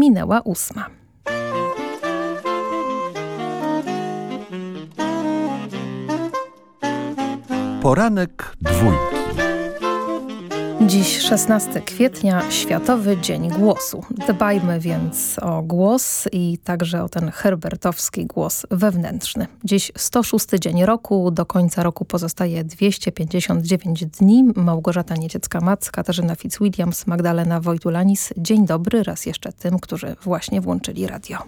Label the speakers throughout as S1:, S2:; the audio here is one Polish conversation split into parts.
S1: minęła ósma.
S2: Poranek dwójki.
S1: Dziś 16 kwietnia, Światowy Dzień Głosu. Dbajmy więc o głos i także o ten herbertowski głos wewnętrzny. Dziś 106 dzień roku, do końca roku pozostaje 259 dni. Małgorzata Nieciecka-Mac, Katarzyna Fitzwilliams, Magdalena Wojtulanis. Dzień dobry raz jeszcze tym, którzy właśnie włączyli radio.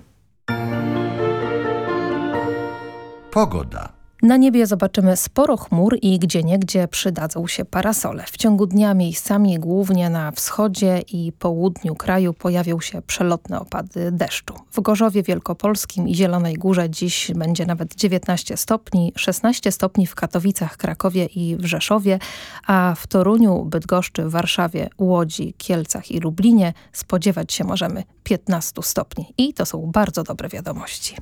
S2: Pogoda.
S1: Na niebie zobaczymy sporo chmur i gdzieniegdzie przydadzą się parasole. W ciągu dnia miejscami głównie na wschodzie i południu kraju pojawią się przelotne opady deszczu. W Gorzowie Wielkopolskim i Zielonej Górze dziś będzie nawet 19 stopni, 16 stopni w Katowicach, Krakowie i w Rzeszowie, a w Toruniu, Bydgoszczy, Warszawie, Łodzi, Kielcach i Lublinie spodziewać się możemy 15 stopni. I to są bardzo dobre wiadomości.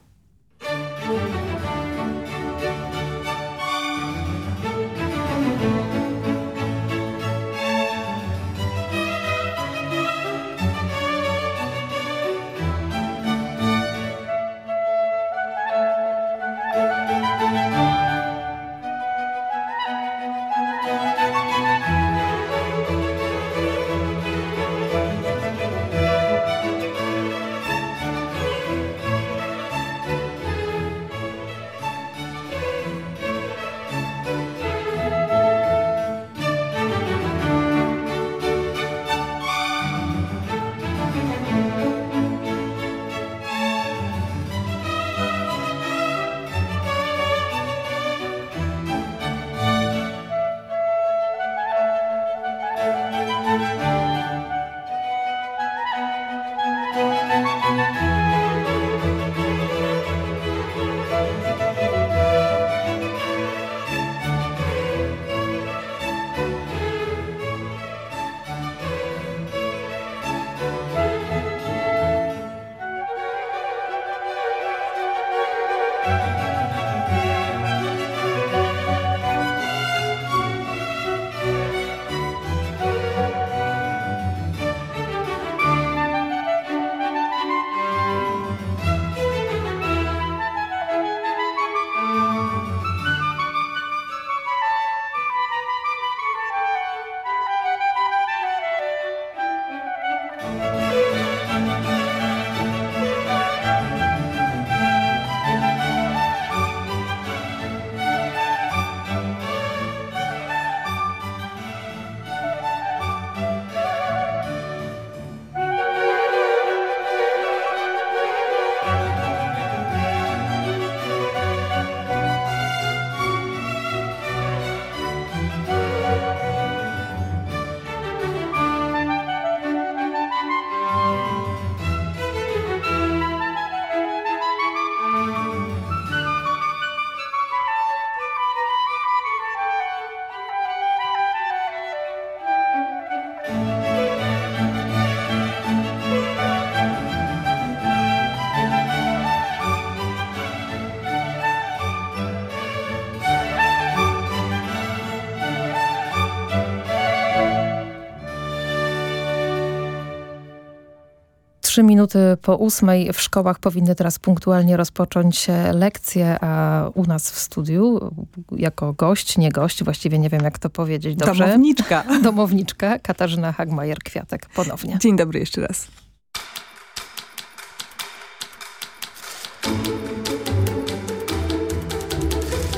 S1: Trzy minuty po ósmej w szkołach powinny teraz punktualnie rozpocząć się lekcje, a u nas w studiu jako gość, nie gość, właściwie nie wiem jak to powiedzieć dobrze.
S3: Domowniczka.
S1: Domowniczka Katarzyna Hagmajer-Kwiatek ponownie.
S3: Dzień dobry jeszcze raz.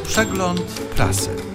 S2: Przegląd prasy.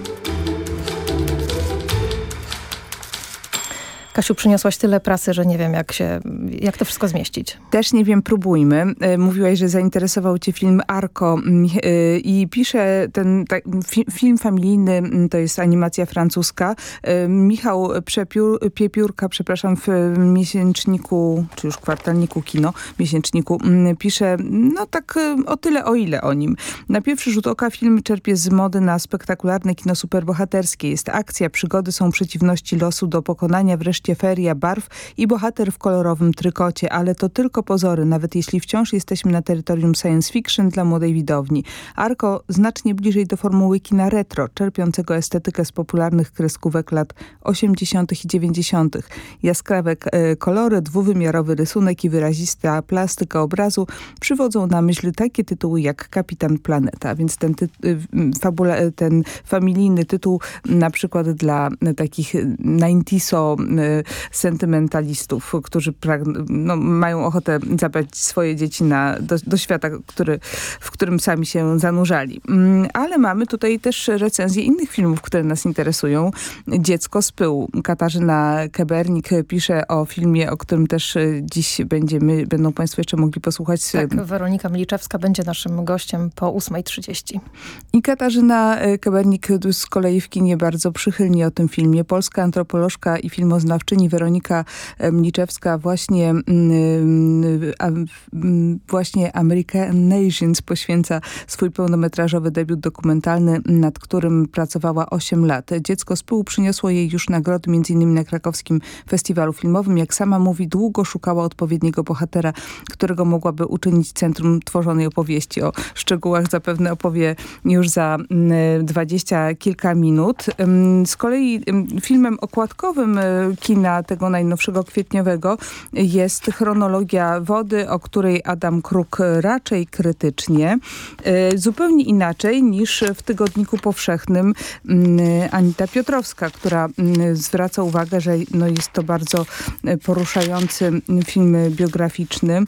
S1: Kasiu, przyniosłaś tyle prasy, że nie wiem, jak, się, jak to wszystko zmieścić.
S3: Też nie wiem, próbujmy. E, mówiłaś, że zainteresował cię film Arko e, i pisze ten tak, film familijny, to jest animacja francuska. E, Michał Przepiór, Piepiórka, przepraszam, w miesięczniku, czy już kwartalniku kino, miesięczniku, pisze no tak o tyle, o ile o nim. Na pierwszy rzut oka film czerpie z mody na spektakularne kino superbohaterskie. Jest akcja, przygody, są przeciwności losu do pokonania, wreszcie feria barw i bohater w kolorowym trykocie, ale to tylko pozory, nawet jeśli wciąż jesteśmy na terytorium science fiction dla młodej widowni. Arko znacznie bliżej do formuły kina retro, czerpiącego estetykę z popularnych kreskówek lat 80. i 90. Jaskrawe e, kolory, dwuwymiarowy rysunek i wyrazista plastyka obrazu przywodzą na myśl takie tytuły jak Kapitan Planeta, więc ten, ty fabula, ten familijny tytuł na przykład dla takich 90 sentymentalistów, którzy no, mają ochotę zabrać swoje dzieci na, do, do świata, który, w którym sami się zanurzali. Mm, ale mamy tutaj też recenzje innych filmów, które nas interesują. Dziecko z pyłu. Katarzyna Kebernik pisze o filmie, o którym też dziś będziemy, będą Państwo jeszcze mogli posłuchać.
S1: Tak, Weronika Mliczewska będzie naszym gościem po 8.30.
S3: I Katarzyna Kebernik z kolei w kinie bardzo przychylnie o tym filmie. Polska antropolożka i filmoznawczyni Weronika Mliczewska właśnie, mm, mm, właśnie American Nations poświęca swój pełnometrażowy debiut dokumentalny, nad którym pracowała 8 lat. Dziecko z pyłu przyniosło jej już nagrody m.in. na krakowskim festiwalu filmowym. Jak sama mówi, długo szukała odpowiedniego bohatera, którego mogłaby uczynić centrum tworzonej opowieści. O szczegółach zapewne opowie już za mm, dwadzieścia kilka minut. Z kolei filmem okładkowym e, kina tego najnowszego kwietniowego jest chronologia wody, o której Adam Kruk raczej krytycznie. E, zupełnie inaczej niż w Tygodniku Powszechnym Anita Piotrowska, która zwraca uwagę, że no jest to bardzo e, poruszający film biograficzny.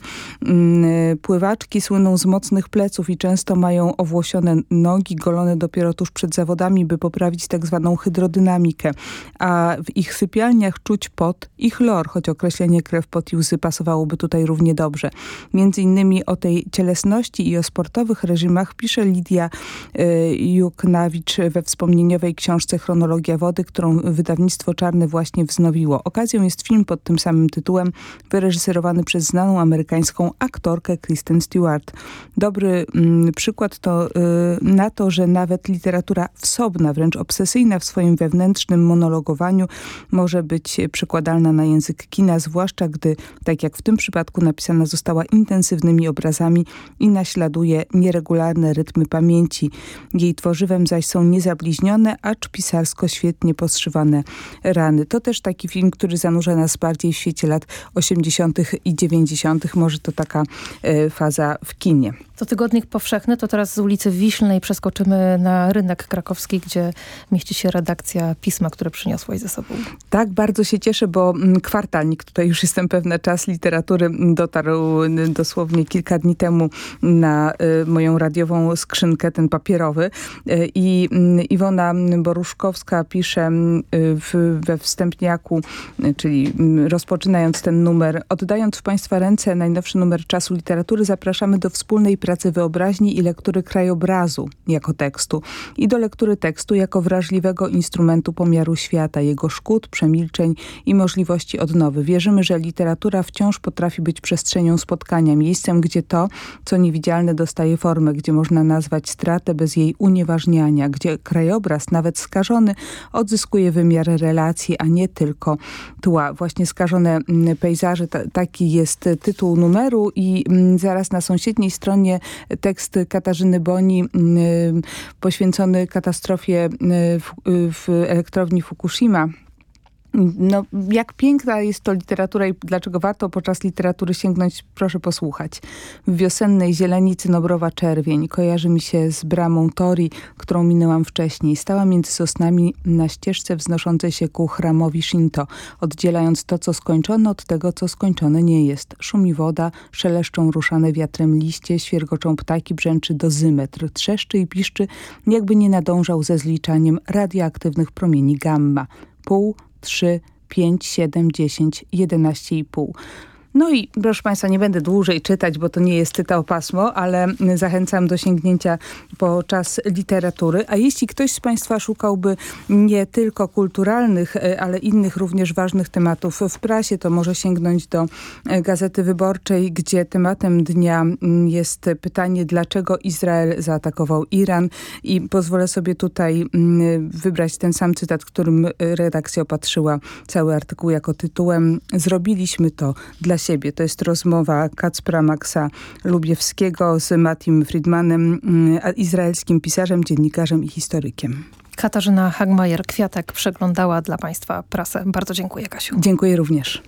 S3: Pływaczki słyną z mocnych pleców i często mają owłosione nogi, golone dopiero tuż przed zawodami, by poprawić tak zwaną hydrodynamikę. A w ich sypialniach czuć pot i chlor, choć określenie krew, pot i łzy pasowałoby tutaj równie dobrze. Między innymi o tej cielesności i o sportowych reżimach pisze Lidia y, Juknawicz we wspomnieniowej książce Chronologia wody, którą wydawnictwo Czarne właśnie wznowiło. Okazją jest film pod tym samym tytułem, wyreżyserowany przez znaną amerykańską aktorkę Kristen Stewart. Dobry mm, przykład to y, na to, że nawet literatura wsobna, wręcz obsesyjna w swoim wewnętrznym monologowaniu może być przekładalna na język kina, zwłaszcza gdy, tak jak w tym przypadku, napisana została intensywnymi obrazami i naśladuje nieregularne rytmy pamięci. Jej tworzywem zaś są niezabliźnione, acz pisarsko świetnie podszywane rany. To też taki film, który zanurza nas bardziej w świecie lat 80. i 90. Może to taka e, faza w kinie.
S1: To Tygodnik Powszechny, to teraz z ulicy Wiślnej przeskoczymy na rynek krakowski, gdzie mieści się redakcja pisma, które przyniosłaś ze sobą.
S3: Tak, bardzo się cieszę, bo mm, kwartalnik, tutaj już jestem pewna, czas literatury dotarł dosłownie kilka dni temu na y, moją radiową skrzynkę, ten papierowy. Y, I y, Iwona Boruszkowska pisze we wstępniaku, czyli rozpoczynając ten numer, oddając w Państwa ręce najnowszy numer czasu literatury, zapraszamy do wspólnej pracy pracy wyobraźni i lektury krajobrazu jako tekstu i do lektury tekstu jako wrażliwego instrumentu pomiaru świata, jego szkód, przemilczeń i możliwości odnowy. Wierzymy, że literatura wciąż potrafi być przestrzenią spotkania, miejscem, gdzie to, co niewidzialne dostaje formę, gdzie można nazwać stratę bez jej unieważniania, gdzie krajobraz, nawet skażony, odzyskuje wymiar relacji, a nie tylko tła. Właśnie skażone mm, pejzaże, taki jest tytuł numeru i mm, zaraz na sąsiedniej stronie tekst Katarzyny Boni mm, poświęcony katastrofie w, w elektrowni Fukushima. No, jak piękna jest to literatura i dlaczego warto podczas literatury sięgnąć, proszę posłuchać. W wiosennej zieleni cynobrowa czerwień kojarzy mi się z bramą Tori, którą minęłam wcześniej. Stała między sosnami na ścieżce wznoszącej się ku chramowi Shinto, oddzielając to, co skończone od tego, co skończone nie jest. Szumi woda, szeleszczą ruszane wiatrem liście, świergoczą ptaki, brzęczy dozymetr, trzeszczy i piszczy, jakby nie nadążał ze zliczaniem radioaktywnych promieni gamma. Pół 3, 5, 7, 10, 11,5.
S4: No i proszę Państwa, nie będę dłużej czytać, bo to nie jest tytał pasmo, ale zachęcam do sięgnięcia po czas literatury. A jeśli ktoś z Państwa szukałby nie tylko kulturalnych, e, ale innych również ważnych tematów w prasie, to może sięgnąć do e, Gazety Wyborczej, gdzie tematem dnia mm, jest pytanie, dlaczego Izrael zaatakował Iran i pozwolę sobie tutaj mm, wybrać ten sam cytat, którym redakcja opatrzyła cały artykuł jako tytułem Zrobiliśmy to dla siebie. To jest rozmowa Kacpra Maxa Lubiewskiego z Matim Friedmanem, mm, izraelskim pisarzem, dziennikarzem i historykiem.
S1: Katarzyna Hagmajer-Kwiatek przeglądała dla Państwa prasę. Bardzo dziękuję, Kasiu.
S4: Dziękuję również.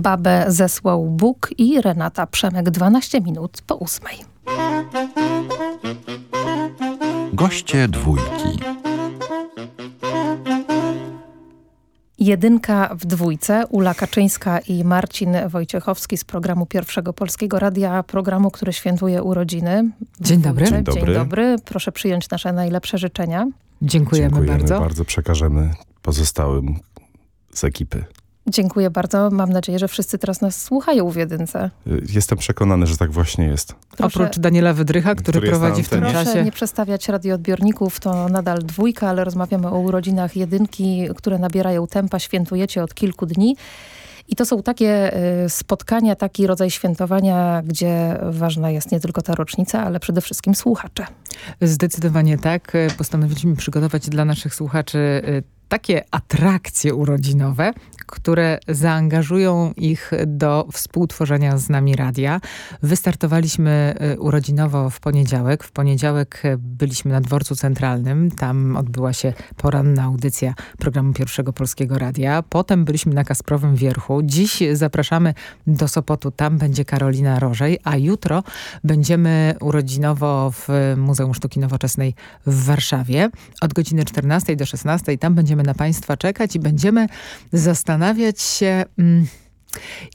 S1: Babę zesłał Bóg i Renata Przemek 12 minut po ósmej.
S2: Goście dwójki.
S1: Jedynka w dwójce, Ula Kaczyńska i Marcin Wojciechowski z programu Pierwszego Polskiego Radia, programu, który świętuje urodziny.
S5: Dzień dobry.
S1: Dzień dobry. Dzień dobry. Proszę przyjąć nasze najlepsze życzenia.
S5: Dziękujemy,
S6: Dziękujemy
S5: bardzo.
S6: bardzo. Przekażemy pozostałym z ekipy.
S1: Dziękuję bardzo. Mam nadzieję, że wszyscy teraz nas słuchają w jedynce.
S6: Jestem przekonany, że tak właśnie jest.
S1: Proszę,
S5: Oprócz Daniela Wydrycha, który,
S6: Który
S5: prowadzi w tym
S1: proszę
S5: czasie.
S1: nie przestawiać radioodbiorników, to nadal dwójka, ale rozmawiamy o urodzinach jedynki, które nabierają tempa, świętujecie od kilku dni. I to są takie y, spotkania, taki rodzaj świętowania, gdzie ważna jest nie tylko ta rocznica, ale przede wszystkim słuchacze.
S5: Zdecydowanie tak. Postanowiliśmy przygotować dla naszych słuchaczy y, takie atrakcje urodzinowe, które zaangażują ich do współtworzenia z nami radia. Wystartowaliśmy y, urodzinowo w poniedziałek. W poniedziałek y, byliśmy na dworcu centralnym. Tam odbyła się poranna audycja programu Pierwszego Polskiego Radia. Potem byliśmy na Kasprowym Wierchu. Dziś zapraszamy do Sopotu. Tam będzie Karolina Rożej, a jutro będziemy urodzinowo w Muzeum Sztuki Nowoczesnej w Warszawie. Od godziny 14 do 16 tam będziemy na Państwa czekać i będziemy zastanawiać się... Mm,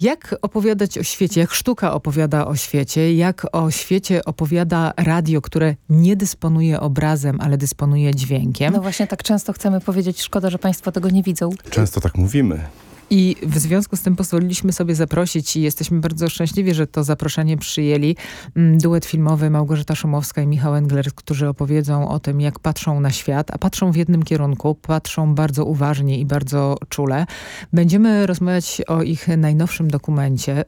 S5: jak opowiadać o świecie, jak sztuka opowiada o świecie, jak o świecie opowiada radio, które nie dysponuje obrazem, ale dysponuje dźwiękiem.
S1: No właśnie tak często chcemy powiedzieć, szkoda, że państwo tego nie widzą.
S6: Często tak mówimy.
S5: I w związku z tym pozwoliliśmy sobie zaprosić i jesteśmy bardzo szczęśliwi, że to zaproszenie przyjęli mm, duet filmowy Małgorzata Szumowska i Michał Engler, którzy opowiedzą o tym, jak patrzą na świat, a patrzą w jednym kierunku, patrzą bardzo uważnie i bardzo czule. Będziemy rozmawiać o ich najnowszym dokumencie,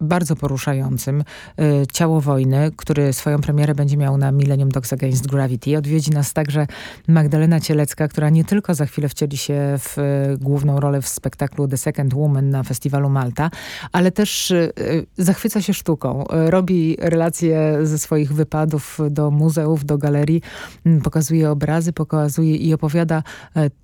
S5: bardzo poruszającym y, Ciało Wojny, który swoją premierę będzie miał na Millennium Dogs Against Gravity. Odwiedzi nas także Magdalena Cielecka, która nie tylko za chwilę wcieli się w y, główną rolę w spektaklu The Second Woman na festiwalu Malta, ale też y, zachwyca się sztuką. Robi relacje ze swoich wypadów do muzeów, do galerii, pokazuje obrazy, pokazuje i opowiada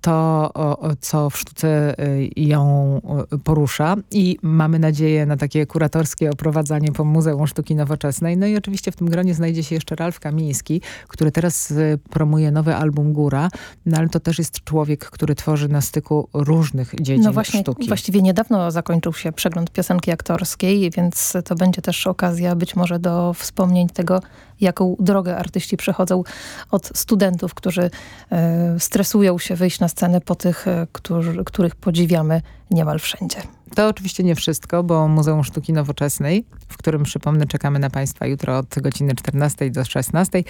S5: to, co w sztuce ją porusza i mamy nadzieję na takie kuratorskie oprowadzanie po Muzeum Sztuki Nowoczesnej. No i oczywiście w tym gronie znajdzie się jeszcze Ralf Kamiński, który teraz y, promuje nowy album Góra, no ale to też jest człowiek, który tworzy na styku różnych dziedzin
S1: no właśnie,
S5: sztuki.
S1: Właściwie niedawno zakończył się przegląd piosenki aktorskiej, więc to będzie też okazja być może do wspomnień tego, jaką drogę artyści przechodzą od studentów, którzy e, stresują się wyjść na scenę po tych, e, którzy, których podziwiamy niemal wszędzie.
S5: To oczywiście nie wszystko, bo Muzeum Sztuki Nowoczesnej, w którym przypomnę czekamy na Państwa jutro od godziny 14 do 16,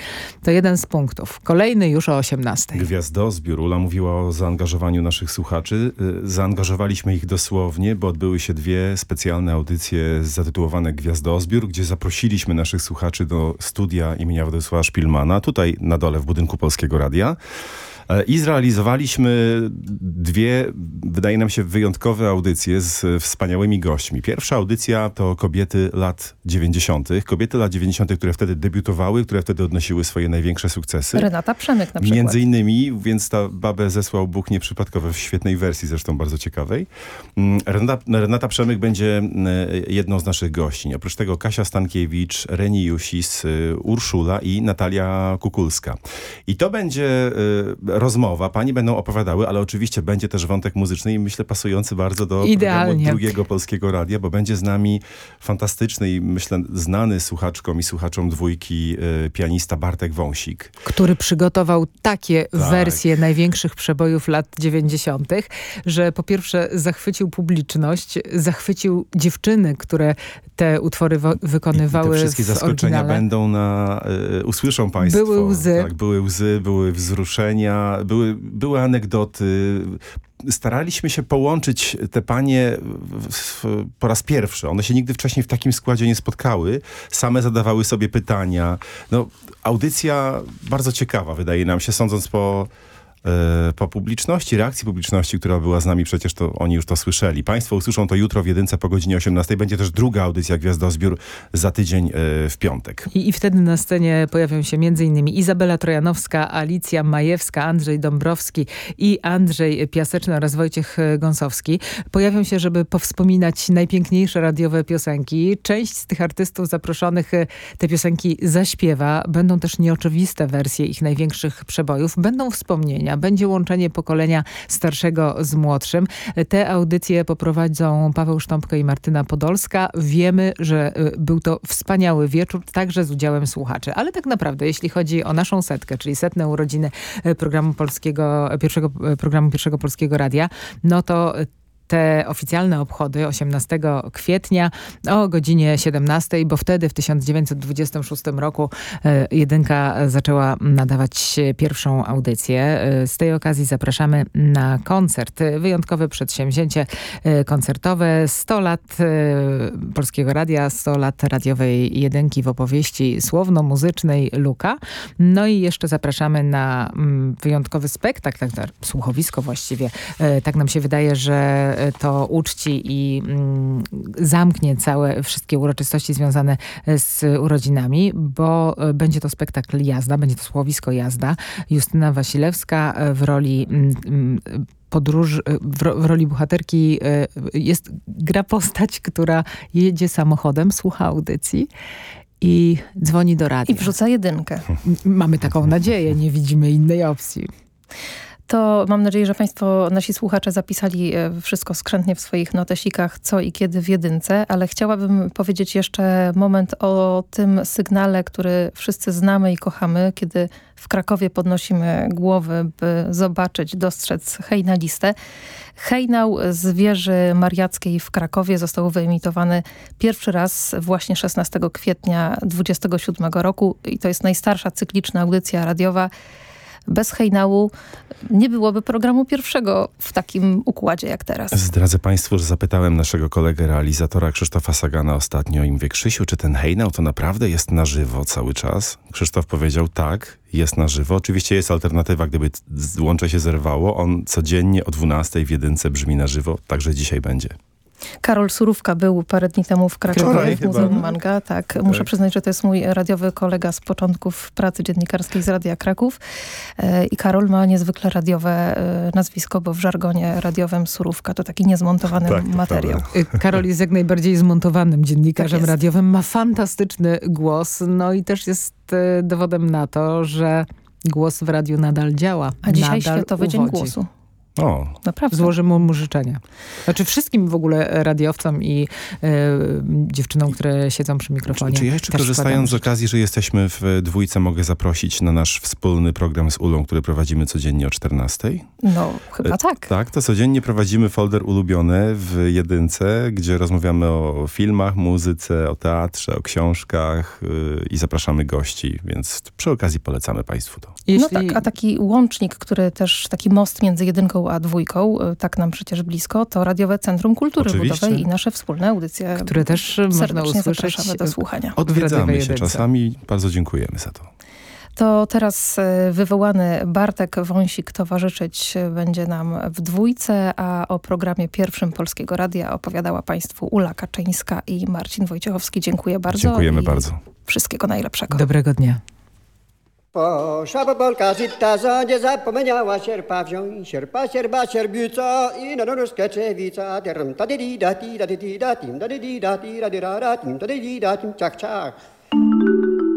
S5: to jeden z punktów. Kolejny już o 18.
S6: Gwiazdozbiór. Ula mówiła o zaangażowaniu naszych słuchaczy. Y, zaangażowaliśmy ich dosłownie, bo odbyły się dwie specjalne audycje zatytułowane Gwiazdozbiór, gdzie zaprosiliśmy naszych słuchaczy do studia imienia Władysława Szpilmana, tutaj na dole w budynku Polskiego Radia. E, I zrealizowaliśmy dwie, wydaje nam się, wyjątkowe audycje z wspaniałymi gośćmi. Pierwsza audycja to kobiety lat 90. Kobiety lat 90., które wtedy debiutowały, które wtedy odnosiły swoje największe sukcesy.
S1: Renata Przemyk na przykład.
S6: Między innymi, więc ta babę zesłał Bóg nieprzypadkowo w świetnej wersji, zresztą bardzo ciekawej. Mm, Renata, Renata Przemyk będzie mm, jedną z naszych gości. Oprócz tego Kasia Stankiewicz, Reni Jusis, Urszula i Natalia Kukulska. I to będzie rozmowa, pani będą opowiadały, ale oczywiście będzie też wątek muzyczny i myślę pasujący bardzo do drugiego polskiego radia, bo będzie z nami fantastyczny i myślę znany słuchaczkom i słuchaczom dwójki y, pianista Bartek Wąsik.
S5: Który przygotował takie tak. wersje największych przebojów lat 90., że po pierwsze zachwycił publiczność, zachwycił dziewczyny, które te utwory wykonywały I te
S6: wszystkie zaskoczenia będą na, y, usłyszą państwo.
S5: Były łzy.
S6: Tak, były łzy, były wzruszenia, były, były anegdoty. Staraliśmy się połączyć te panie po raz pierwszy. One się nigdy wcześniej w takim składzie nie spotkały. Same zadawały sobie pytania. No, audycja bardzo ciekawa, wydaje nam się, sądząc po po publiczności, reakcji publiczności, która była z nami, przecież to oni już to słyszeli. Państwo usłyszą to jutro w jedynce po godzinie 18. Będzie też druga audycja Gwiazdozbiór za tydzień e, w piątek.
S5: I, I, wtedy na scenie pojawią się m.in. Izabela Trojanowska, Alicja Majewska, Andrzej Dąbrowski i Andrzej Piaseczny oraz Wojciech Gąsowski. Pojawią się, żeby powspominać najpiękniejsze radiowe piosenki. Część z tych artystów zaproszonych e, te piosenki zaśpiewa. Będą też nieoczywiste wersje ich największych przebojów. Będą wspomnienia będzie łączenie pokolenia starszego z młodszym. Te audycje poprowadzą Paweł Sztąpko i Martyna Podolska. Wiemy, że y, był to wspaniały wieczór, także z udziałem słuchaczy. Ale tak naprawdę, jeśli chodzi o naszą setkę, czyli setne urodziny y, programu polskiego, pierwszego y, programu Pierwszego Polskiego Radia, no to te oficjalne obchody 18 kwietnia o godzinie 17, bo wtedy w 1926 roku e, jedynka zaczęła nadawać pierwszą audycję. E, z tej okazji zapraszamy na koncert. Wyjątkowe przedsięwzięcie e, koncertowe 100 lat Polskiego Radia, 100 lat radiowej jedynki w opowieści słowno-muzycznej Luka. No i jeszcze zapraszamy na mm, wyjątkowy spektakl, tak, tak, słuchowisko właściwie. Tak nam się wydaje, że to uczci i mm, zamknie całe wszystkie uroczystości związane z urodzinami, bo e, będzie to spektakl jazda, będzie to słowisko jazda. Justyna Wasilewska e, w roli mm, mm, podróż, e, w, roli bohaterki jest gra postać, która jedzie samochodem, słucha audycji i dzwoni do radia.
S1: I wrzuca jedynkę.
S5: Mamy taką nadzieję, nie widzimy innej opcji.
S1: To mam nadzieję, że Państwo, nasi słuchacze zapisali e, wszystko skrzętnie w swoich notesikach, co i kiedy w jedynce, ale chciałabym powiedzieć jeszcze moment o tym sygnale, który wszyscy znamy i kochamy, kiedy w Krakowie podnosimy głowy, by zobaczyć, dostrzec hejnalistę. Hejnał z wieży mariackiej w Krakowie został wyemitowany pierwszy raz właśnie 16 kwietnia 27 roku i to jest najstarsza cykliczna audycja radiowa bez hejnału nie byłoby programu pierwszego w takim układzie jak teraz.
S6: Zdradzę Państwu, że zapytałem naszego kolegę realizatora Krzysztofa Sagana ostatnio i mówię, Krzysiu, czy ten hejnał to naprawdę jest na żywo cały czas? Krzysztof powiedział, tak, jest na żywo. Oczywiście jest alternatywa, gdyby łącze się zerwało. On codziennie o 12 w jedynce brzmi na żywo, także dzisiaj będzie.
S1: Karol Surówka był parę dni temu w Krakowie w Muzeum Manga. Tak, tak, muszę przyznać, że to jest mój radiowy kolega z początków pracy dziennikarskiej z Radia Kraków. E, I Karol ma niezwykle radiowe e, nazwisko, bo w żargonie radiowym Surówka to taki niezmontowany tak, materiał.
S5: Prawda. Y, Karol jest jak najbardziej zmontowanym dziennikarzem tak radiowym. Ma fantastyczny głos. No i też jest e, dowodem na to, że głos w radiu nadal działa.
S1: A dzisiaj Światowy uwodzi. Dzień Głosu.
S5: O. Naprawdę. Złożymy mu życzenia. Znaczy wszystkim w ogóle radiowcom i e, dziewczynom, które siedzą przy mikrofonie.
S6: Czy, czy ja jeszcze korzystając z okazji, że jesteśmy w dwójce, mogę zaprosić na nasz wspólny program z Ulą, który prowadzimy codziennie o 14?
S1: No, chyba tak.
S6: Tak, to codziennie prowadzimy folder ulubione w jedynce, gdzie rozmawiamy o filmach, muzyce, o teatrze, o książkach yy, i zapraszamy gości, więc przy okazji polecamy Państwu to.
S1: Jeśli... No tak, a taki łącznik, który też, taki most między jedynką a dwójką, y, tak nam przecież blisko, to Radiowe Centrum Kultury Oczywiście. Ludowej i nasze wspólne audycje.
S5: Które też można usłyszeć
S1: do słuchania.
S6: Odwiedzamy się czasami. Bardzo dziękujemy za to.
S1: To teraz y, wywołany Bartek Wąsik towarzyszyć będzie nam w dwójce, a o programie pierwszym Polskiego Radia opowiadała Państwu Ula Kaczyńska i Marcin Wojciechowski. Dziękuję bardzo.
S6: Dziękujemy bardzo.
S1: Wszystkiego najlepszego.
S5: Dobrego dnia.
S7: Poszła Polka zita, rządzie zapomniała sierpa wziąć, sierpa, sierpa, sierbica i na noruskę czewica. Dirm, ta di da ti da di da tim, da di da ti da di da tim, da di da tim, ciach, ciach.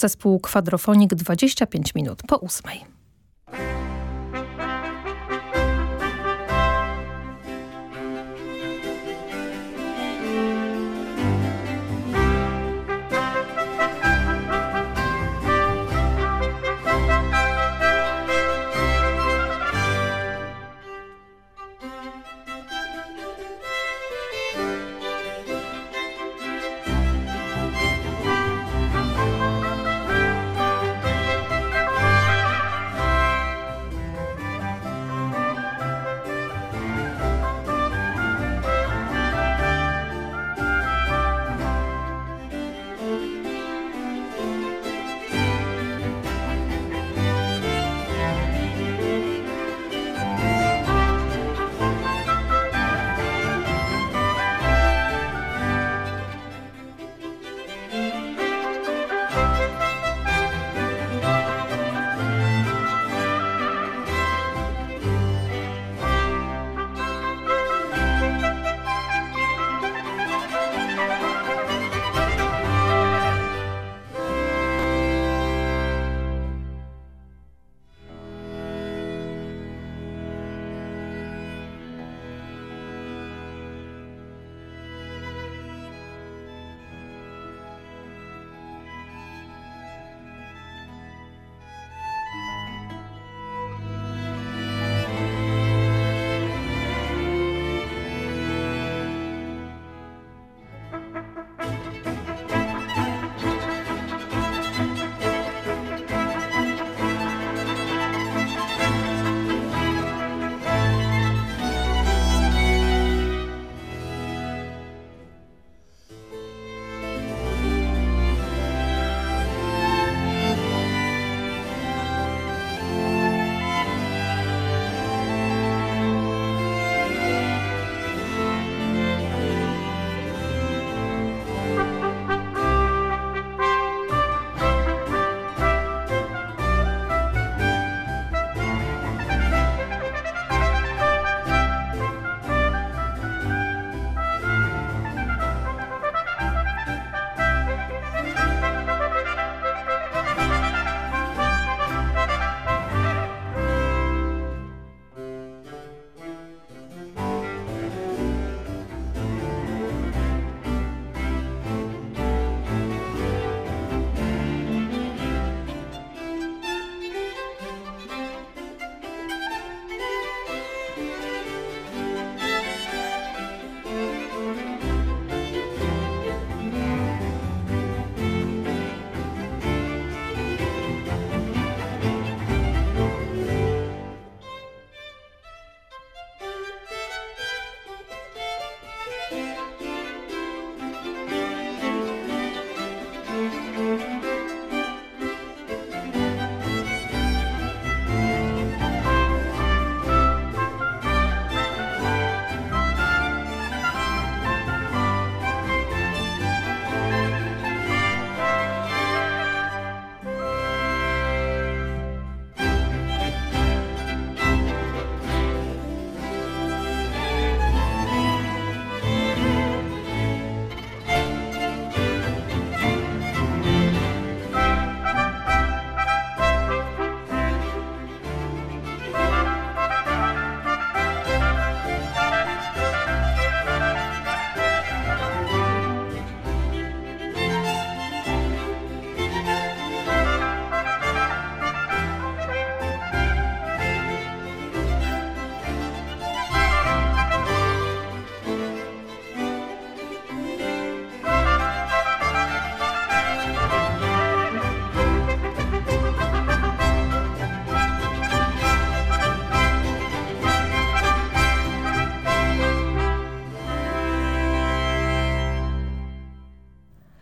S1: Zespół Kwadrofonik 25 minut po ósmej.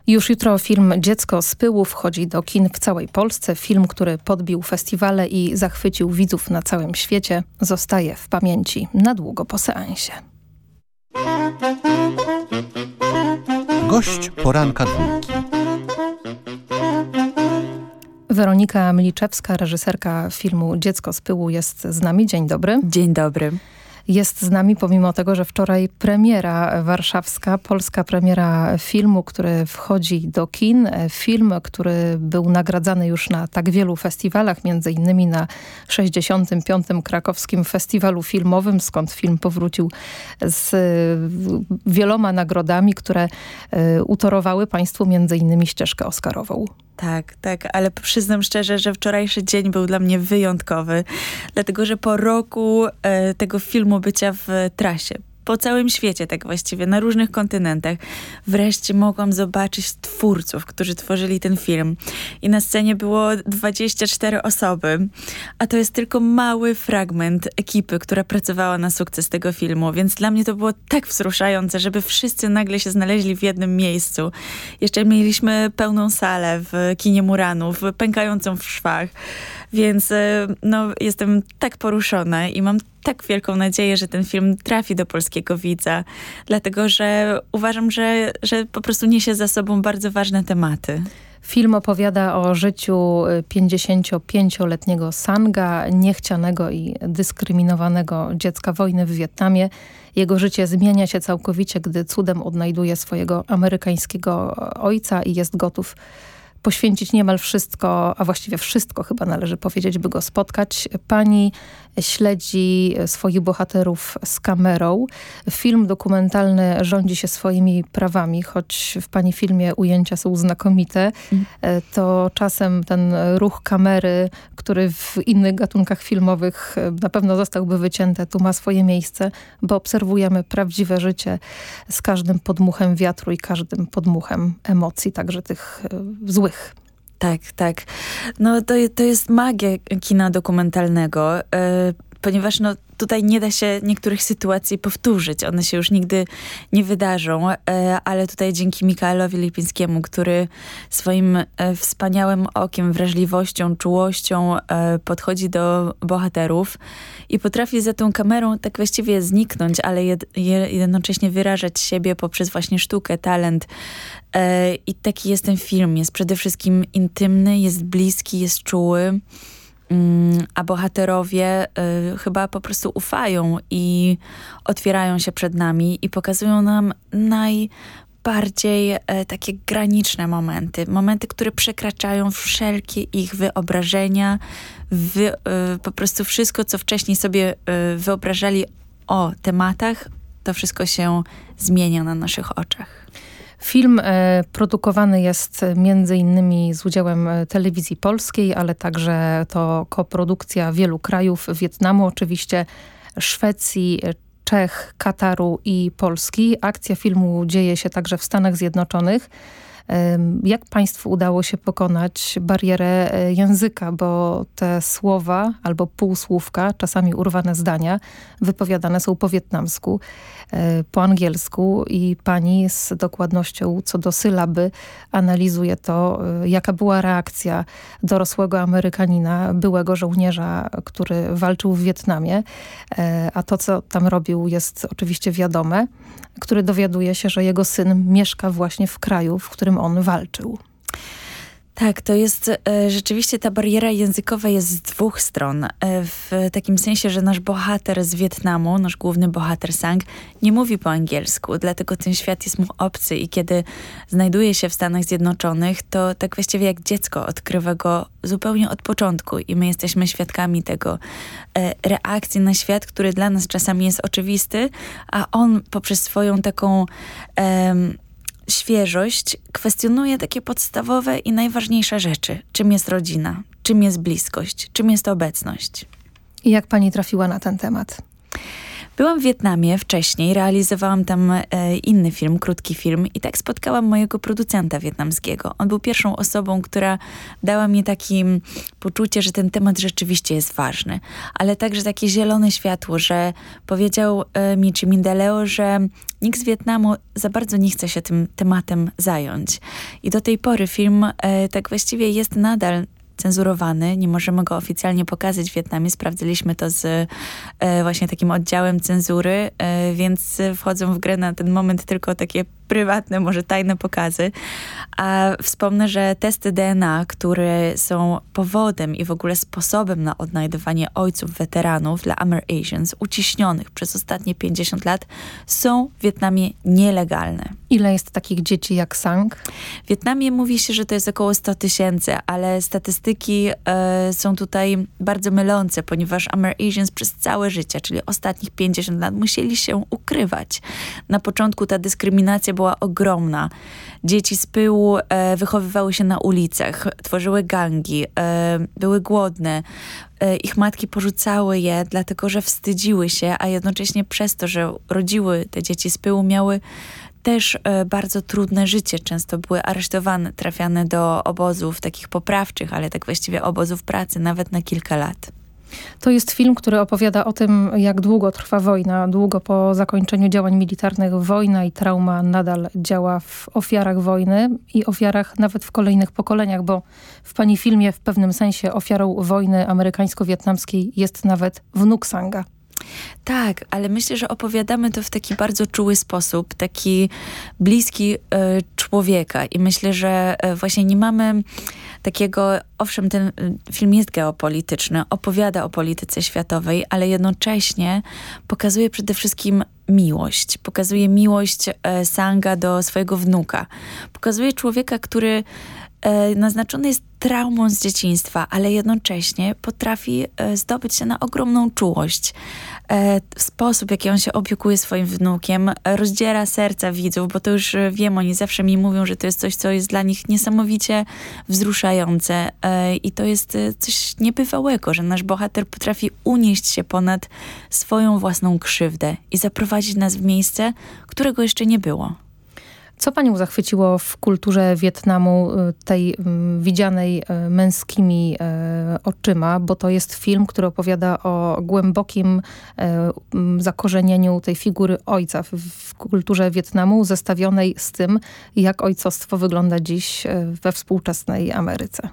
S1: Już jutro film Dziecko z pyłu wchodzi do kin w całej Polsce. Film, który podbił festiwale i zachwycił widzów na całym świecie, zostaje w pamięci na długo po seansie.
S2: Gość poranka dwójki.
S1: Weronika Miliczewska, reżyserka filmu Dziecko z pyłu jest z nami. Dzień dobry.
S8: Dzień dobry.
S1: Jest z nami, pomimo tego, że wczoraj premiera warszawska, polska premiera filmu, który wchodzi do kin. Film, który był nagradzany już na tak wielu festiwalach, między innymi na 65. Krakowskim Festiwalu Filmowym, skąd film powrócił z wieloma nagrodami, które e, utorowały Państwu między innymi ścieżkę Oscarową.
S8: Tak, tak, ale przyznam szczerze, że wczorajszy dzień był dla mnie wyjątkowy, dlatego że po roku e, tego filmu bycia w trasie, po całym świecie, tak właściwie, na różnych kontynentach. Wreszcie mogłam zobaczyć twórców, którzy tworzyli ten film. I na scenie było 24 osoby, a to jest tylko mały fragment ekipy, która pracowała na sukces tego filmu, więc dla mnie to było tak wzruszające, żeby wszyscy nagle się znaleźli w jednym miejscu. Jeszcze mieliśmy pełną salę w kinie Muranów, pękającą w szwach. Więc e, no, jestem tak poruszona i mam tak wielką nadzieję, że ten film trafi do polskiego widza, dlatego że uważam, że, że po prostu niesie za sobą bardzo ważne tematy.
S1: Film opowiada o życiu 55-letniego Sanga, niechcianego i dyskryminowanego dziecka wojny w Wietnamie. Jego życie zmienia się całkowicie, gdy cudem odnajduje swojego amerykańskiego ojca i jest gotów poświęcić niemal wszystko, a właściwie wszystko chyba należy powiedzieć, by go spotkać. Pani śledzi swoich bohaterów z kamerą. Film dokumentalny rządzi się swoimi prawami, choć w pani filmie ujęcia są znakomite, mm. to czasem ten ruch kamery, który w innych gatunkach filmowych na pewno zostałby wycięty, tu ma swoje miejsce, bo obserwujemy prawdziwe życie z każdym podmuchem wiatru i każdym podmuchem emocji, także tych e, złych.
S8: Tak, tak. No to, to jest magia kina dokumentalnego, y, ponieważ no, tutaj nie da się niektórych sytuacji powtórzyć. One się już nigdy nie wydarzą, y, ale tutaj dzięki Mikaelowi Lipińskiemu, który swoim y, wspaniałym okiem, wrażliwością, czułością podchodzi do bohaterów i potrafi za tą kamerą tak właściwie zniknąć, ale jed, jednocześnie wyrażać siebie poprzez właśnie sztukę, talent, E, I taki jest ten film. Jest przede wszystkim intymny, jest bliski, jest czuły, a bohaterowie e, chyba po prostu ufają i otwierają się przed nami i pokazują nam najbardziej e, takie graniczne momenty. Momenty, które przekraczają wszelkie ich wyobrażenia, wy, po prostu wszystko, co wcześniej sobie wyobrażali o tematach, to wszystko się zmienia na naszych oczach.
S1: Film e, produkowany jest między innymi z udziałem e, telewizji polskiej, ale także to koprodukcja wielu krajów, Wietnamu oczywiście, Szwecji, Czech, Kataru i Polski. Akcja filmu dzieje się także w Stanach Zjednoczonych. Jak Państwu udało się pokonać barierę e, języka, bo te słowa albo półsłówka, czasami urwane zdania, wypowiadane są po wietnamsku, e, po angielsku i Pani z dokładnością co do sylaby analizuje to, e, jaka była reakcja dorosłego Amerykanina, byłego żołnierza, który walczył w Wietnamie, a to, co tam robił jest oczywiście wiadome, który dowiaduje się, że jego syn mieszka właśnie w kraju, w którym on walczył.
S8: Tak, to jest e, rzeczywiście ta bariera językowa jest z dwóch stron. E, w takim sensie, że nasz bohater z Wietnamu, nasz główny bohater Sang, nie mówi po angielsku, dlatego ten świat jest mu obcy i kiedy znajduje się w Stanach Zjednoczonych, to tak właściwie jak dziecko odkrywa go zupełnie od początku i my jesteśmy świadkami tego e, reakcji na świat, który dla nas czasami jest oczywisty, a on poprzez swoją taką świeżość kwestionuje takie podstawowe i najważniejsze rzeczy. Czym jest rodzina? Czym jest bliskość? Czym jest obecność?
S1: I jak pani trafiła na ten temat?
S8: Byłam w Wietnamie wcześniej, realizowałam tam e, inny film, krótki film i tak spotkałam mojego producenta wietnamskiego. On był pierwszą osobą, która dała mi takie poczucie, że ten temat rzeczywiście jest ważny, ale także takie zielone światło, że powiedział e, mi czy Mindaleo, że nikt z Wietnamu za bardzo nie chce się tym tematem zająć. I do tej pory film e, tak właściwie jest nadal cenzurowany, nie możemy go oficjalnie pokazać w Wietnamie. Sprawdziliśmy to z e, właśnie takim oddziałem cenzury, e, więc wchodzą w grę na ten moment tylko takie prywatne, może tajne pokazy. A wspomnę, że testy DNA, które są powodem i w ogóle sposobem na odnajdywanie ojców weteranów dla Amerasians uciśnionych przez ostatnie 50 lat są w Wietnamie nielegalne.
S1: Ile jest takich dzieci jak Sang?
S8: W Wietnamie mówi się, że to jest około 100 tysięcy, ale statystyki e, są tutaj bardzo mylące, ponieważ Amerasians przez całe życie, czyli ostatnich 50 lat, musieli się ukrywać. Na początku ta dyskryminacja była ogromna. Dzieci z pyłu e, wychowywały się na ulicach, tworzyły gangi, e, były głodne. Ich matki porzucały je, dlatego że wstydziły się, a jednocześnie przez to, że rodziły te dzieci z pyłu, miały też e, bardzo trudne życie. Często były aresztowane, trafiane do obozów takich poprawczych, ale tak właściwie obozów pracy, nawet na kilka lat.
S1: To jest film, który opowiada o tym, jak długo trwa wojna. Długo po zakończeniu działań militarnych wojna i trauma nadal działa w ofiarach wojny i ofiarach nawet w kolejnych pokoleniach, bo w pani filmie w pewnym sensie ofiarą wojny amerykańsko-wietnamskiej jest nawet wnuk Sanga.
S8: Tak, ale myślę, że opowiadamy to w taki bardzo czuły sposób, taki bliski y, człowieka i myślę, że y, właśnie nie mamy takiego, owszem, ten film jest geopolityczny, opowiada o polityce światowej, ale jednocześnie pokazuje przede wszystkim miłość. Pokazuje miłość e, Sanga do swojego wnuka. Pokazuje człowieka, który e, naznaczony jest traumą z dzieciństwa, ale jednocześnie potrafi e, zdobyć się na ogromną czułość. E, sposób, jaki on się opiekuje swoim wnukiem, rozdziera serca widzów, bo to już e, wiem, oni zawsze mi mówią, że to jest coś, co jest dla nich niesamowicie wzruszające i to jest coś niebywałego, że nasz bohater potrafi unieść się ponad swoją własną krzywdę i zaprowadzić nas w miejsce, którego jeszcze nie było.
S1: Co panią zachwyciło w kulturze Wietnamu, y, tej mm, widzianej y, męskimi y, oczyma? Bo to jest film, który opowiada o głębokim zakorzenieniu tej figury ojca w kulturze Wietnamu, zestawionej z tym, jak ojcostwo wygląda dziś we współczesnej Ameryce.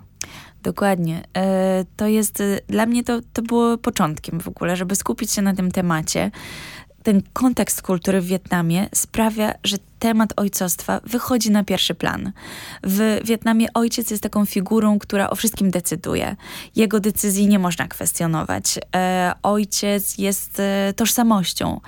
S8: Dokładnie. E, to jest, dla mnie to, to było początkiem w ogóle, żeby skupić się na tym temacie ten kontekst kultury w Wietnamie sprawia, że temat ojcostwa wychodzi na pierwszy plan. W Wietnamie ojciec jest taką figurą, która o wszystkim decyduje. Jego decyzji nie można kwestionować. E, ojciec jest e, tożsamością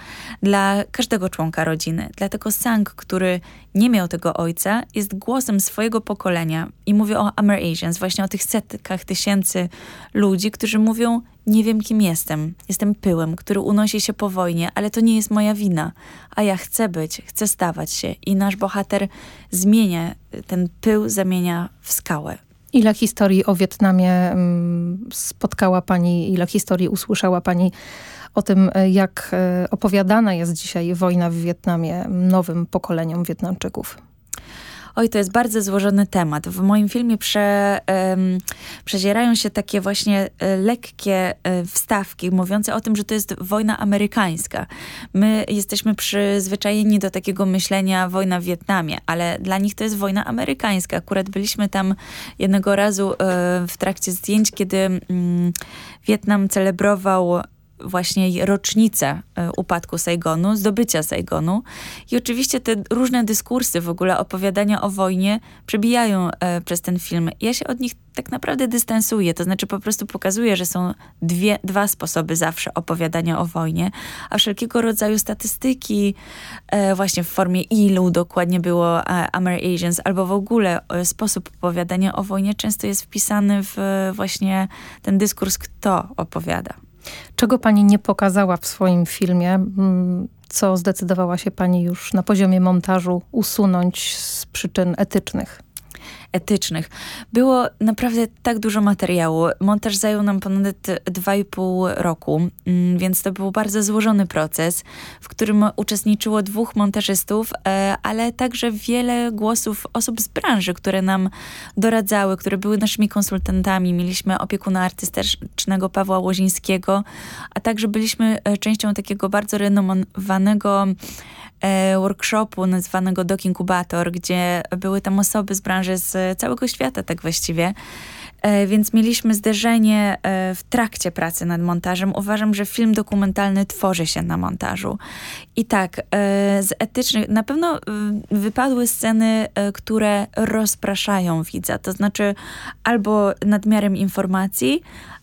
S8: dla każdego członka rodziny. Dlatego Sang, który nie miał tego ojca, jest głosem swojego pokolenia. I mówię o Amerasians, właśnie o tych setkach tysięcy ludzi, którzy mówią, nie wiem kim jestem. Jestem pyłem, który unosi się po wojnie, ale to nie jest moja wina. A ja chcę być, chcę stawać się i nasz bohater zmienia, ten pył zamienia w skałę.
S1: Ile historii o Wietnamie mm, spotkała Pani, ile historii usłyszała Pani o tym, e, jak e, opowiadana jest dzisiaj wojna w Wietnamie nowym pokoleniom Wietnamczyków?
S8: Oj, to jest bardzo złożony temat. W moim filmie prze, um, przezierają się takie właśnie e, lekkie e, wstawki mówiące o tym, że to jest wojna amerykańska. My jesteśmy przyzwyczajeni do takiego myślenia wojna w Wietnamie, ale dla nich to jest wojna amerykańska. Akurat byliśmy tam jednego razu e, w trakcie zdjęć, kiedy mm, Wietnam celebrował właśnie rocznicę e, upadku Saigonu, zdobycia Saigonu. I oczywiście te różne dyskursy, w ogóle opowiadania o wojnie przebijają e, przez ten film. Ja się od nich tak naprawdę dystansuję, to znaczy po prostu pokazuję, że są dwie, dwa sposoby zawsze opowiadania o wojnie, a wszelkiego rodzaju statystyki e, właśnie w formie ilu dokładnie było e, Asians, albo w ogóle e, sposób opowiadania o wojnie często jest wpisany w właśnie ten dyskurs, kto opowiada.
S1: Czego pani nie pokazała w swoim filmie, mm, co zdecydowała się pani już na poziomie montażu usunąć z przyczyn etycznych?
S8: Etycznych. Było naprawdę tak dużo materiału. Montaż zajął nam ponad 2,5 roku, mm, więc to był bardzo złożony proces, w którym uczestniczyło dwóch montażystów, e, ale także wiele głosów osób z branży, które nam doradzały, które były naszymi konsultantami. Mieliśmy opiekuna artystycznego Pawła Łozińskiego, a także byliśmy e, częścią takiego bardzo renomowanego workshopu nazwanego Doc Incubator, gdzie były tam osoby z branży z całego świata tak właściwie. E, więc mieliśmy zderzenie e, w trakcie pracy nad montażem. Uważam, że film dokumentalny tworzy się na montażu. I tak, e, z etycznych, na pewno wypadły sceny, które rozpraszają widza, to znaczy albo nadmiarem informacji,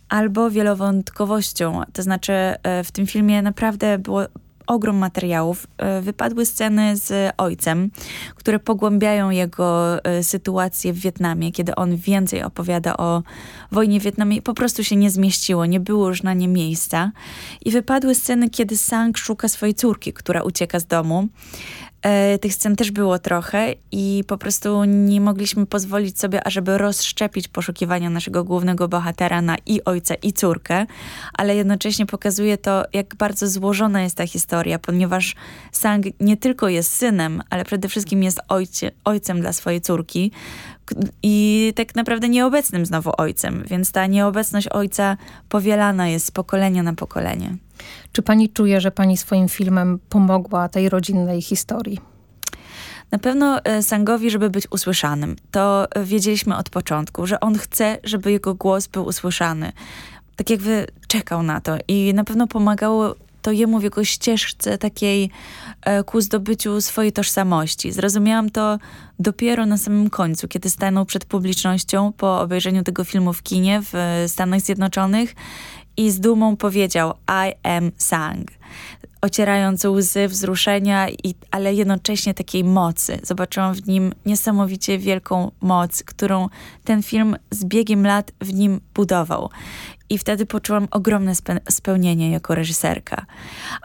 S8: albo wielowątkowością. To znaczy w tym filmie naprawdę było ogrom materiałów. E, wypadły sceny z ojcem, które pogłębiają jego e, sytuację w Wietnamie, kiedy on więcej opowiada o wojnie w Wietnamie. Po prostu się nie zmieściło, nie było już na nie miejsca. I wypadły sceny, kiedy Sang szuka swojej córki, która ucieka z domu. E, tych scen też było trochę i po prostu nie mogliśmy pozwolić sobie, ażeby rozszczepić poszukiwania naszego głównego bohatera na i ojca, i córkę, ale jednocześnie pokazuje to, jak bardzo złożona jest ta historia, ponieważ Sang nie tylko jest synem, ale przede wszystkim jest ojcie, ojcem dla swojej córki i tak naprawdę nieobecnym znowu ojcem, więc ta nieobecność ojca powielana jest z pokolenia na pokolenie.
S1: Czy pani czuje, że pani swoim filmem pomogła tej rodzinnej historii?
S8: Na pewno e, Sangowi, żeby być usłyszanym, to wiedzieliśmy od początku, że on chce, żeby jego głos był usłyszany. Tak jakby czekał na to i na pewno pomagało to jemu w jego ścieżce takiej e, ku zdobyciu swojej tożsamości. Zrozumiałam to dopiero na samym końcu, kiedy stanął przed publicznością po obejrzeniu tego filmu w kinie w Stanach Zjednoczonych i z dumą powiedział I am Sang, ocierając łzy wzruszenia, i, ale jednocześnie takiej mocy. Zobaczyłam w nim niesamowicie wielką moc, którą ten film z biegiem lat w nim budował. I wtedy poczułam ogromne spełnienie jako reżyserka.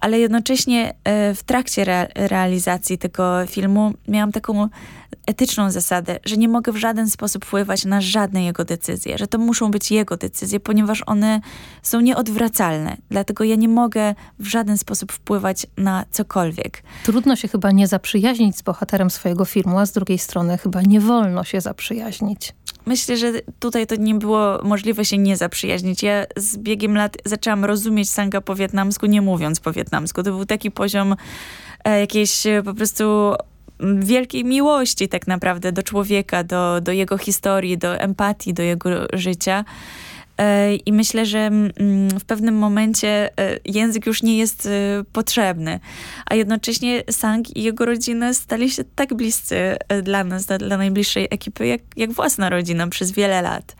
S8: Ale jednocześnie e, w trakcie re realizacji tego filmu miałam taką etyczną zasadę, że nie mogę w żaden sposób wpływać na żadne jego decyzje, że to muszą być jego decyzje, ponieważ one są nieodwracalne. Dlatego ja nie mogę w żaden sposób wpływać na cokolwiek.
S1: Trudno się chyba nie zaprzyjaźnić z bohaterem swojego filmu, a z drugiej strony chyba nie wolno się zaprzyjaźnić.
S8: Myślę, że tutaj to nie było możliwe się nie zaprzyjaźnić. Ja z biegiem lat zaczęłam rozumieć Sanga po wietnamsku, nie mówiąc po wietnamsku. To był taki poziom e, jakiejś e, po prostu wielkiej miłości tak naprawdę do człowieka, do, do jego historii, do empatii, do jego życia. E, I myślę, że mm, w pewnym momencie e, język już nie jest e, potrzebny, a jednocześnie Sang i jego rodzina stali się tak bliscy dla nas, dla najbliższej ekipy, jak, jak własna rodzina przez wiele lat.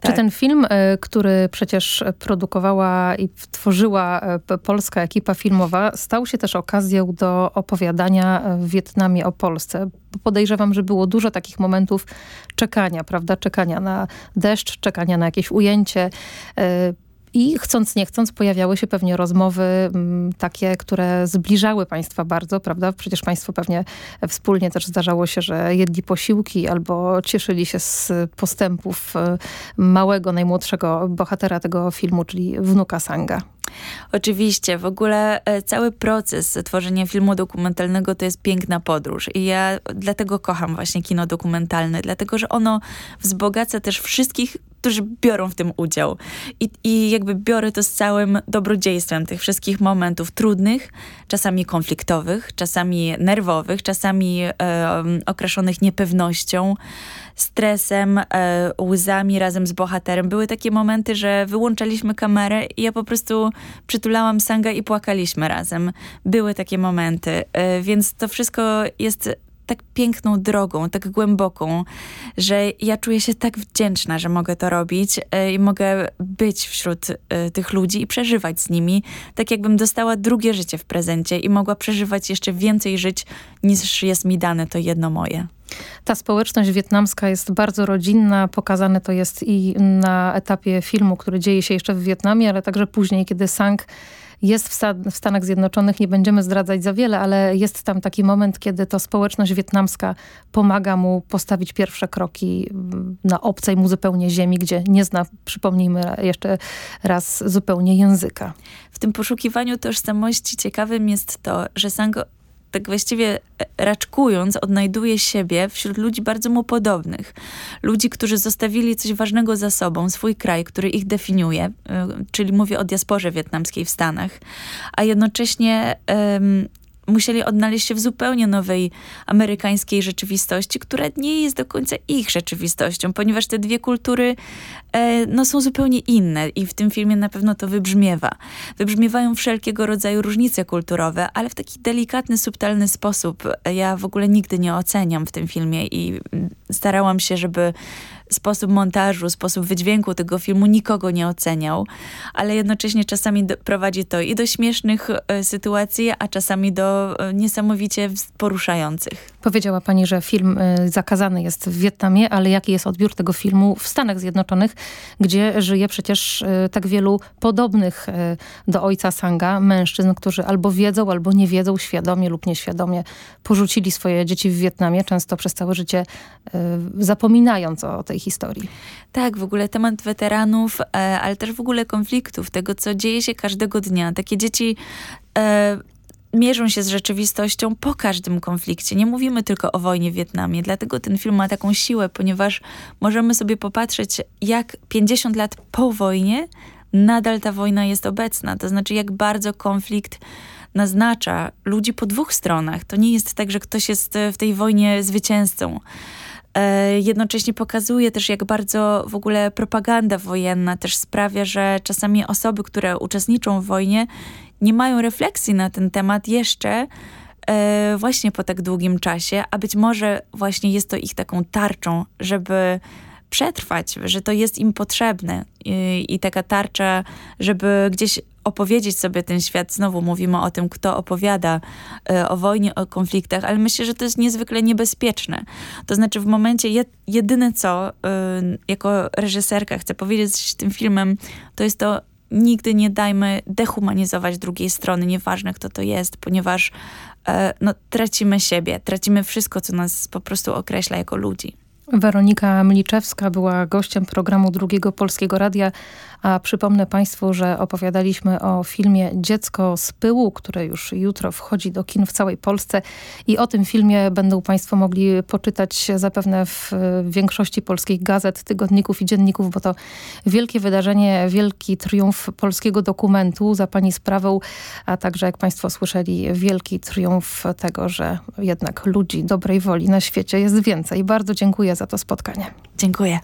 S1: Tak. Czy ten film, e, który przecież produkowała i tworzyła e, polska ekipa filmowa, stał się też okazją do opowiadania e, w Wietnamie o Polsce? Bo podejrzewam, że było dużo takich momentów czekania, prawda? Czekania na deszcz, czekania na jakieś ujęcie. I chcąc nie chcąc pojawiały się pewnie rozmowy m, mm, takie, które zbliżały państwa bardzo, prawda? Przecież państwo pewnie wspólnie też zdarzało się, że jedli posiłki albo cieszyli się z postępów e, małego, najmłodszego bohatera tego filmu, czyli wnuka Sanga.
S8: Oczywiście, w ogóle e, cały proces tworzenia filmu dokumentalnego to jest piękna podróż i ja dlatego kocham właśnie kino dokumentalne, dlatego że ono wzbogaca też wszystkich którzy biorą w tym udział. I, I jakby biorę to z całym dobrodziejstwem tych wszystkich momentów trudnych, czasami konfliktowych, czasami nerwowych, czasami e, okraszonych niepewnością, stresem, e, łzami razem z bohaterem. Były takie momenty, że wyłączaliśmy kamerę i ja po prostu przytulałam Sanga i płakaliśmy razem. Były takie momenty, e, więc to wszystko jest tak piękną drogą, tak głęboką, że ja czuję się tak wdzięczna, że mogę to robić e, i mogę być wśród e, tych ludzi i przeżywać z nimi, tak jakbym dostała drugie życie w prezencie i mogła przeżywać jeszcze więcej żyć niż jest mi dane to jedno moje.
S1: Ta społeczność wietnamska jest bardzo rodzinna. Pokazane to jest i na etapie filmu, który dzieje się jeszcze w Wietnamie, ale także później, kiedy Sang jest w, w, Stanach Zjednoczonych, nie będziemy zdradzać za wiele, ale jest tam taki moment, kiedy to społeczność wietnamska pomaga mu postawić pierwsze kroki mm, na obcej mu zupełnie ziemi, gdzie nie zna, przypomnijmy jeszcze raz, zupełnie języka.
S8: W tym poszukiwaniu tożsamości ciekawym jest to, że Sango tak właściwie e, raczkując, odnajduje siebie wśród ludzi bardzo mu podobnych. Ludzi, którzy zostawili coś ważnego za sobą, swój kraj, który ich definiuje, e, czyli mówię o diasporze wietnamskiej w Stanach, a jednocześnie musieli odnaleźć się w zupełnie nowej amerykańskiej rzeczywistości, która nie jest do końca ich rzeczywistością, ponieważ te dwie kultury e, no, są zupełnie inne i w tym filmie na pewno to wybrzmiewa. Wybrzmiewają wszelkiego rodzaju różnice kulturowe, ale w taki delikatny, subtelny sposób. Ja w ogóle nigdy nie oceniam w tym filmie i starałam się, żeby sposób montażu, sposób wydźwięku tego filmu nikogo nie oceniał, ale jednocześnie czasami do, prowadzi to i do śmiesznych e, sytuacji, a czasami do e, niesamowicie poruszających.
S1: Powiedziała pani, że film e, zakazany jest w Wietnamie, ale jaki jest odbiór tego filmu w Stanach Zjednoczonych, gdzie żyje przecież e, tak wielu podobnych e, do ojca Sanga mężczyzn, którzy albo wiedzą, albo nie wiedzą, świadomie lub nieświadomie porzucili swoje dzieci w Wietnamie, często przez całe życie e, zapominając o tej historii.
S8: Tak, w ogóle temat weteranów, e, ale też w ogóle konfliktów, tego co dzieje się każdego dnia. Takie dzieci e, mierzą się z rzeczywistością po każdym konflikcie. Nie mówimy tylko o wojnie w Wietnamie, dlatego ten film ma taką siłę, ponieważ możemy sobie popatrzeć, jak 50 lat po wojnie nadal ta wojna jest obecna. To znaczy, jak bardzo konflikt naznacza ludzi po dwóch stronach. To nie jest tak, że ktoś jest w tej wojnie zwycięzcą. E, jednocześnie pokazuje też, jak bardzo w ogóle propaganda wojenna też sprawia, że czasami osoby, które uczestniczą w wojnie, nie mają refleksji na ten temat jeszcze e, właśnie po tak długim czasie, a być może właśnie jest to ich taką tarczą, żeby przetrwać, że to jest im potrzebne i, i taka tarcza, żeby gdzieś opowiedzieć sobie ten świat. Znowu mówimy o tym, kto opowiada y, o wojnie, o konfliktach, ale myślę, że to jest niezwykle niebezpieczne. To znaczy w momencie, je, jedyne co y, jako reżyserka chcę powiedzieć tym filmem, to jest to nigdy nie dajmy dehumanizować drugiej strony, nieważne kto to jest, ponieważ y, no, tracimy siebie, tracimy wszystko, co nas po prostu określa jako ludzi.
S1: Weronika Mliczewska była gościem programu Drugiego Polskiego Radia, a przypomnę Państwu, że opowiadaliśmy o filmie Dziecko z pyłu, które już jutro wchodzi do kin w całej Polsce i o tym filmie będą Państwo mogli poczytać zapewne w większości polskich gazet, tygodników i dzienników, bo to wielkie wydarzenie, wielki triumf polskiego dokumentu za Pani sprawą, a także jak Państwo słyszeli, wielki triumf tego, że jednak ludzi dobrej woli na świecie jest więcej. Bardzo dziękuję za to spotkanie.
S8: Dziękuję.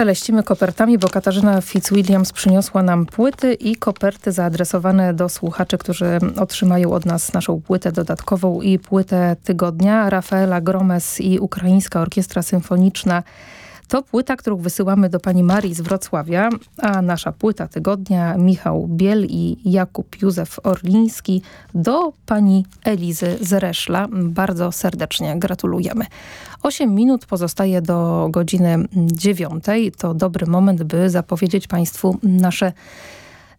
S1: Szeleścimy kopertami, bo Katarzyna Fitzwilliams przyniosła nam płyty i koperty zaadresowane do słuchaczy, którzy otrzymają od nas naszą płytę dodatkową i płytę tygodnia. Rafaela Gromes i Ukraińska Orkiestra Symfoniczna to płyta, którą wysyłamy do pani Marii z Wrocławia, a nasza płyta tygodnia Michał Biel i Jakub Józef Orliński do pani Elizy z Reszla. Bardzo serdecznie gratulujemy. 8 minut pozostaje do godziny dziewiątej. To dobry moment, by zapowiedzieć państwu nasze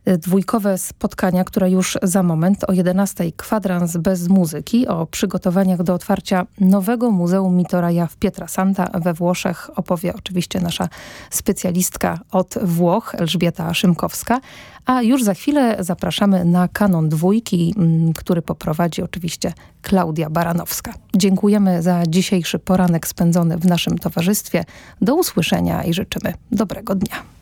S1: dwójkowe spotkania, które już za moment o 11 kwadrans bez muzyki, o przygotowaniach do otwarcia nowego Muzeum Mitoraja w Pietrasanta we Włoszech opowie oczywiście nasza specjalistka od Włoch, Elżbieta Szymkowska, a już za chwilę zapraszamy na kanon dwójki, mm, który poprowadzi oczywiście Klaudia Baranowska. Dziękujemy za dzisiejszy poranek spędzony w naszym towarzystwie. Do usłyszenia i życzymy dobrego dnia.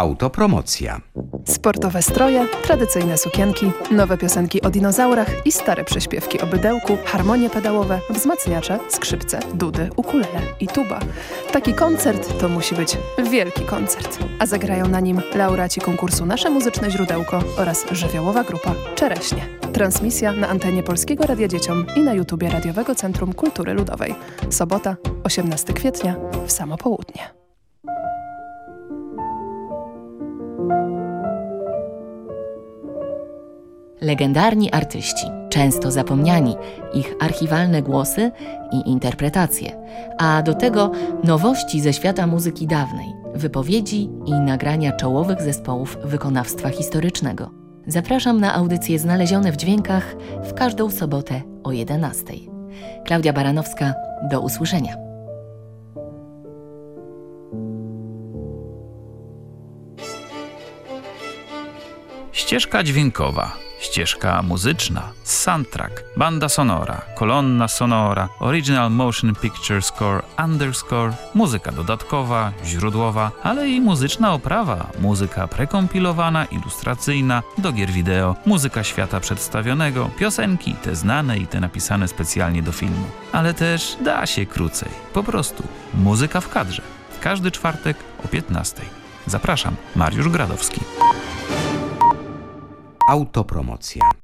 S9: Autopromocja.
S10: Sportowe stroje, tradycyjne sukienki, nowe piosenki o dinozaurach i stare prześpiewki o bydełku, harmonie pedałowe, wzmacniacze, skrzypce, dudy, ukulele i tuba. Taki koncert to musi być wielki koncert. A zagrają na nim laureaci konkursu Nasze Muzyczne Źródełko oraz żywiołowa grupa Czereśnie. Transmisja na antenie Polskiego Radia Dzieciom i na YouTubie Radiowego Centrum Kultury Ludowej. Sobota, 18 kwietnia, w samo południe.
S11: Legendarni artyści, często zapomniani, ich archiwalne głosy i interpretacje, a do tego nowości ze świata muzyki dawnej, wypowiedzi i nagrania czołowych zespołów wykonawstwa historycznego. Zapraszam na audycje znalezione w dźwiękach w każdą sobotę o 11. Klaudia Baranowska, do usłyszenia.
S12: Ścieżka dźwiękowa, ścieżka muzyczna, soundtrack, banda sonora, kolonna sonora, original motion picture score, underscore, muzyka dodatkowa, źródłowa, ale i muzyczna oprawa, muzyka prekompilowana, ilustracyjna, do gier wideo, muzyka świata przedstawionego, piosenki, te znane i te napisane specjalnie do filmu. Ale też da się krócej. Po prostu muzyka w kadrze. Każdy czwartek o 15. Zapraszam, Mariusz Gradowski.
S9: Autopromocja.